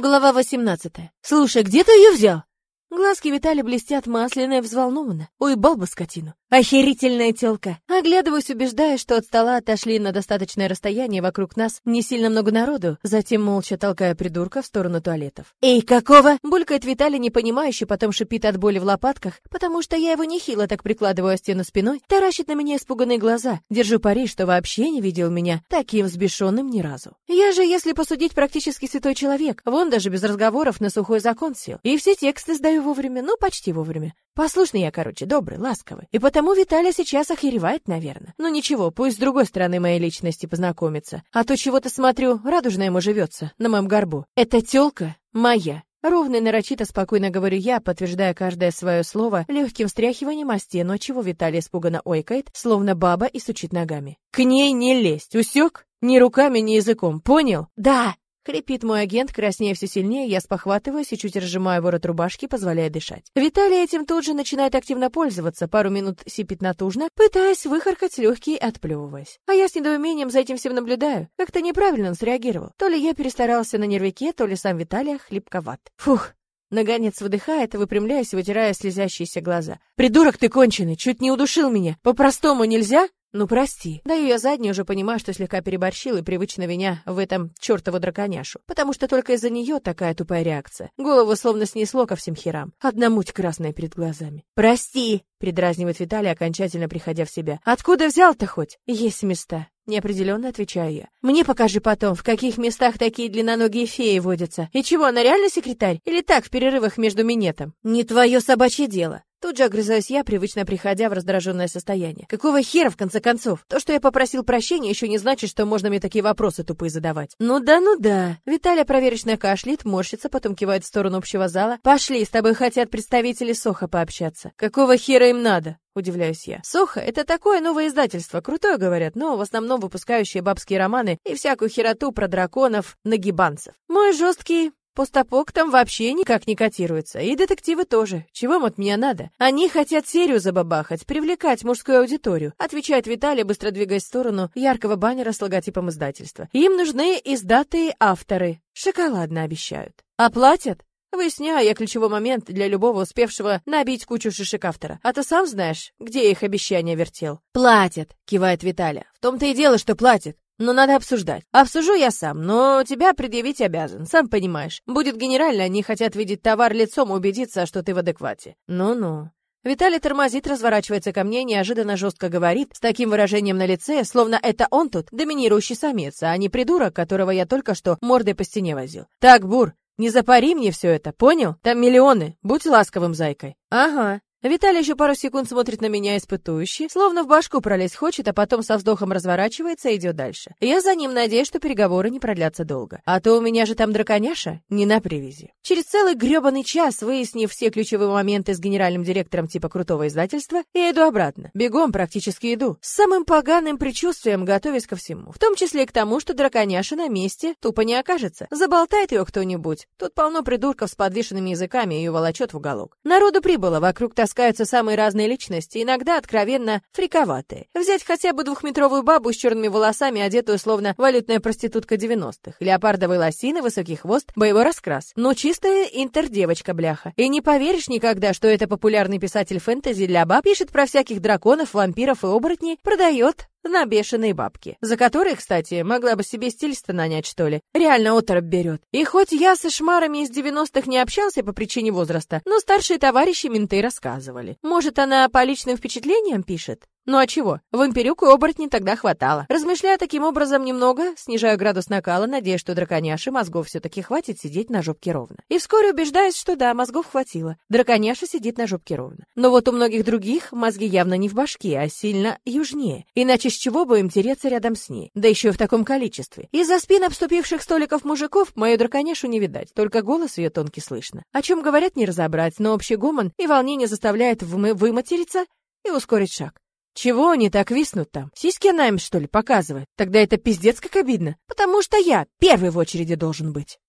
Глава 18. Слушай, где ты ее взял? Глазки Витали блестят масляно и взволнованно. Уебал бы скотину. Охерительная тёлка. Оглядываюсь, убеждаясь, что от стола отошли на достаточное расстояние вокруг нас не сильно много народу, затем молча толкая придурка в сторону туалетов. «Эй, какого?» Булькает Виталий, непонимающе, потом шипит от боли в лопатках, потому что я его нехило так прикладываю о стену спиной, таращит на меня испуганные глаза. Держу пари, что вообще не видел меня таким взбешенным ни разу. Я же, если посудить, практически святой человек. Вон даже без разговоров на сухой закон сел. И все тексты сдаю вовремя, ну, почти вовремя. Послушный я, короче, добрый, ласковый. И потому Виталий сейчас охеревает, наверное. Ну ничего, пусть с другой стороны моей личности познакомится. А то чего-то смотрю, радужно ему живется, на моем горбу. Эта тёлка моя. Ровно и нарочито спокойно говорю я, подтверждая каждое свое слово легким встряхиванием о стену, чего Виталий испуганно ойкает, словно баба и сучит ногами. «К ней не лезть, усек? Ни руками, ни языком, понял?» «Да!» Хрипит мой агент, краснее все сильнее, я спохватываюсь и чуть разжимаю ворот рубашки, позволяя дышать. Виталий этим тут же начинает активно пользоваться, пару минут сипит натужно, пытаясь выхаркать легкие, отплевываясь. А я с недоумением за этим всем наблюдаю. Как-то неправильно он среагировал. То ли я перестарался на нервике, то ли сам Виталий хлипковат. Фух, Нагонец выдыхает, выпрямляясь, вытирая слезящиеся глаза. «Придурок ты конченый! Чуть не удушил меня! По-простому нельзя?» Ну, прости. Даю я заднюю, уже понимаю, что слегка переборщил и привычно виня в этом чертову драконяшу. Потому что только из-за нее такая тупая реакция. Голову словно снесло ко всем херам. Одна муть красная перед глазами. Прости, придразнивает Виталий, окончательно приходя в себя. Откуда взял-то хоть? Есть места. Неопределенно отвечаю я. Мне покажи потом, в каких местах такие длинноногие феи водятся. И чего, она реально секретарь? Или так, в перерывах между минетом? Не твое собачье дело. Тут же огрызаюсь я, привычно приходя в раздраженное состояние. Какого хера, в конце концов? То, что я попросил прощения, еще не значит, что можно мне такие вопросы тупые задавать. Ну да, ну да. Виталия проверочно кашляет, морщится, потом кивает в сторону общего зала. Пошли, с тобой хотят представители Соха пообщаться. Какого хера им надо? Удивляюсь я. Соха — это такое новое издательство, крутое, говорят, но в основном выпускающее бабские романы и всякую хероту про драконов, нагибанцев. Мой жесткий Постапок там вообще никак не котируется. И детективы тоже. Чего им от меня надо? Они хотят серию забабахать, привлекать мужскую аудиторию, отвечает Виталий, быстро двигаясь в сторону яркого баннера с логотипом издательства. Им нужны издатые авторы. Шоколадно обещают. Оплатят? Выясняю я ключевой момент для любого успевшего набить кучу шишек автора. А ты сам знаешь, где их обещания вертел? «Платят», — кивает Виталя. «В том-то и дело, что платят. Но надо обсуждать. Обсужу я сам, но тебя предъявить обязан, сам понимаешь. Будет генерально, они хотят видеть товар лицом, убедиться, что ты в адеквате. Ну-ну. Виталий тормозит, разворачивается ко мне, неожиданно жестко говорит, с таким выражением на лице, словно это он тут, доминирующий самец, а не придурок, которого я только что мордой по стене возил. Так, Бур, не запари мне все это, понял? Там миллионы, будь ласковым зайкой. Ага, Виталий еще пару секунд смотрит на меня испытующе, словно в башку пролезть хочет, а потом со вздохом разворачивается и идет дальше. Я за ним надеюсь, что переговоры не продлятся долго. А то у меня же там драконяша не на привязи. Через целый гребаный час, выяснив все ключевые моменты с генеральным директором типа крутого издательства, я иду обратно. Бегом практически иду. С самым поганым предчувствием, готовясь ко всему. В том числе и к тому, что драконяша на месте тупо не окажется. Заболтает ее кто-нибудь. Тут полно придурков с подвешенными языками и ее волочет в уголок. Народу прибыло, вокруг таскаются самые разные личности, иногда откровенно фриковатые. Взять хотя бы двухметровую бабу с черными волосами, одетую словно валютная проститутка 90-х. Леопардовые лосины, высокий хвост, боевой раскрас. Но чистая интердевочка, бляха. И не поверишь никогда, что это популярный писатель фэнтези для баб пишет про всяких драконов, вампиров и оборотней, продает на бешеные бабки, за которые, кстати, могла бы себе стилиста нанять, что ли. Реально оторопь берет. И хоть я со шмарами из 90-х не общался по причине возраста, но старшие товарищи менты рассказывали. Может, она по личным впечатлениям пишет? Ну а чего? Вампирюк и оборотни тогда хватало. Размышляя таким образом немного, снижаю градус накала, надеясь, что драконяши мозгов все-таки хватит сидеть на жопке ровно. И вскоре убеждаюсь, что да, мозгов хватило. Драконяша сидит на жопке ровно. Но вот у многих других мозги явно не в башке, а сильно южнее. Иначе с чего бы им тереться рядом с ней? Да еще и в таком количестве. Из-за спин обступивших столиков мужиков мою драконяшу не видать, только голос ее тонкий слышно. О чем говорят, не разобрать, но общий гомон и волнение заставляет выматериться и ускорить шаг. Чего они так виснут там? Сиськи нам, что ли, показывают? Тогда это пиздец как обидно. Потому что я первый в очереди должен быть.